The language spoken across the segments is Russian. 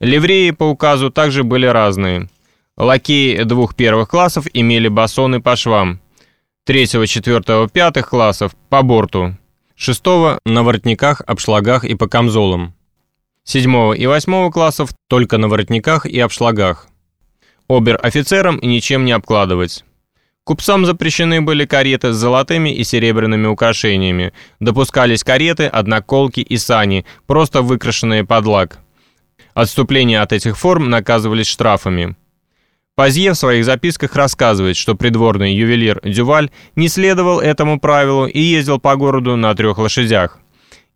Ливреи по указу также были разные. Лакеи двух первых классов имели басоны по швам, третьего, четвертого, пятых классов по борту, шестого на воротниках, обшлагах и по камзолам, седьмого и восьмого классов только на воротниках и обшлагах. Обер-офицерам ничем не обкладывать. Купцам запрещены были кареты с золотыми и серебряными украшениями. Допускались кареты, одноколки и сани, просто выкрашенные под лак. Отступления от этих форм наказывались штрафами. Пазье в своих записках рассказывает, что придворный ювелир Дюваль не следовал этому правилу и ездил по городу на трех лошадях.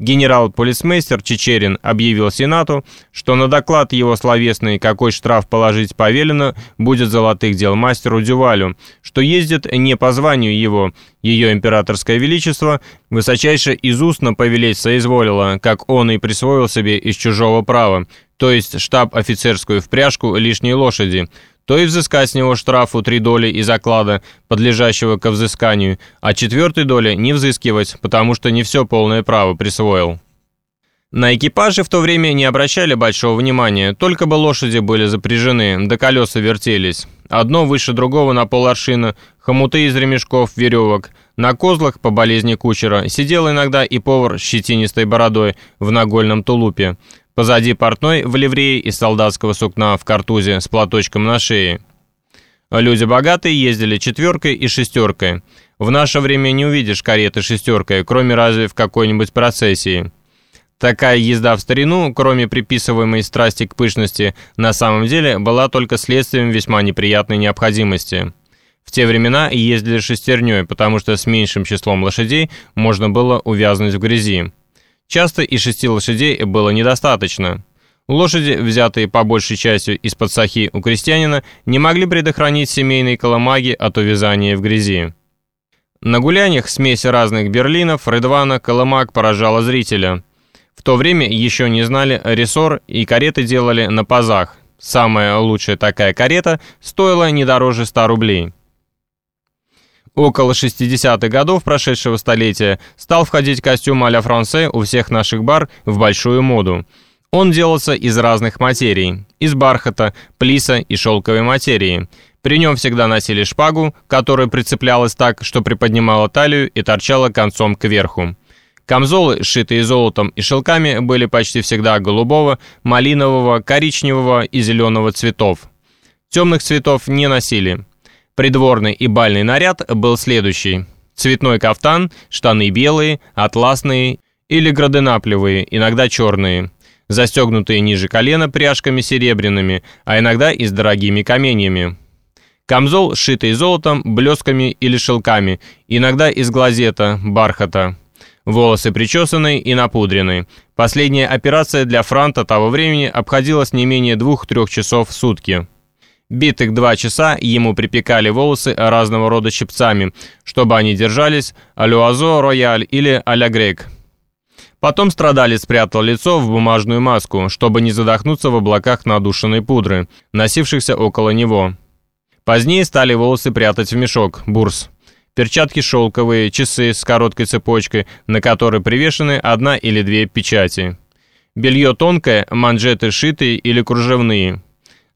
Генерал-полицмейстер Чечерин объявил Сенату, что на доклад его словесный, какой штраф положить повелено, будет золотых дел мастеру Дювалю, что ездит не по званию его, ее императорское величество, высочайше из устно повелеть соизволило, как он и присвоил себе из чужого права, то есть штаб-офицерскую впряжку лишней лошади, то и взыскать с него штрафу три доли из оклада, подлежащего ко взысканию, а четвертой доли не взыскивать, потому что не все полное право присвоил. На экипаже в то время не обращали большого внимания, только бы лошади были запряжены, да колеса вертелись. Одно выше другого на поларшина, хомуты из ремешков, веревок. На козлах, по болезни кучера, сидел иногда и повар с щетинистой бородой в нагольном тулупе. Позади портной в ливрее из солдатского сукна в картузе с платочком на шее. Люди богатые ездили четверкой и шестеркой. В наше время не увидишь кареты шестеркой, кроме разве в какой-нибудь процессии. Такая езда в старину, кроме приписываемой страсти к пышности, на самом деле была только следствием весьма неприятной необходимости. В те времена ездили шестерней, потому что с меньшим числом лошадей можно было увязнуть в грязи. Часто и шести лошадей было недостаточно. Лошади, взятые по большей части из-под сахи у крестьянина, не могли предохранить семейные коломаги от увязания в грязи. На гуляниях смесь разных берлинов, редвана, коломаг поражала зрителя. В то время еще не знали рессор и кареты делали на пазах. Самая лучшая такая карета стоила не дороже 100 рублей. Около 60-х годов прошедшего столетия стал входить костюм а-ля франце у всех наших бар в большую моду. Он делался из разных материй, из бархата, плиса и шелковой материи. При нем всегда носили шпагу, которая прицеплялась так, что приподнимала талию и торчала концом кверху. Камзолы, сшитые золотом и шелками, были почти всегда голубого, малинового, коричневого и зеленого цветов. Темных цветов не носили. Придворный и бальный наряд был следующий. Цветной кафтан, штаны белые, атласные или граденаплевые, иногда черные, застегнутые ниже колена пряжками серебряными, а иногда и с дорогими каменьями. Камзол, сшитый золотом, блесками или шелками, иногда из глазета, бархата. Волосы причесанные и напудрены. Последняя операция для франта того времени обходилась не менее двух-трех часов в сутки. Битых два часа ему припекали волосы разного рода щипцами, чтобы они держались алюазо рояль или а-ля грек. Потом страдалец спрятал лицо в бумажную маску, чтобы не задохнуться в облаках надушенной пудры, носившихся около него. Позднее стали волосы прятать в мешок, бурс. Перчатки шелковые, часы с короткой цепочкой, на которой привешены одна или две печати. Белье тонкое, манжеты шитые или кружевные.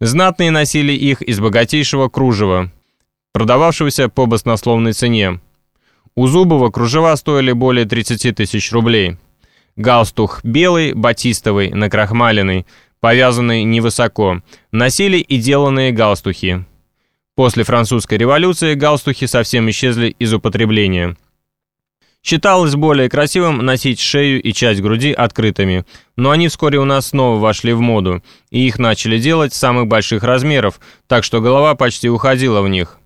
Знатные носили их из богатейшего кружева, продававшегося по баснословной цене. У Зубова кружева стоили более 30 тысяч рублей. Галстух белый, батистовый, накрахмаленный, повязанный невысоко, носили и деланные галстухи. После французской революции галстухи совсем исчезли из употребления. Считалось более красивым носить шею и часть груди открытыми, но они вскоре у нас снова вошли в моду, и их начали делать самых больших размеров, так что голова почти уходила в них.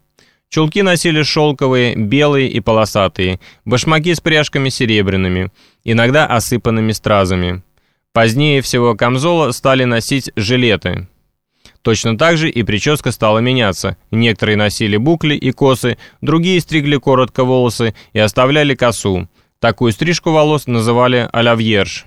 Чулки носили шелковые, белые и полосатые, башмаки с пряжками серебряными, иногда осыпанными стразами. Позднее всего камзола стали носить жилеты. Точно так же и прическа стала меняться. Некоторые носили букли и косы, другие стригли коротко волосы и оставляли косу. Такую стрижку волос называли «алявьерш».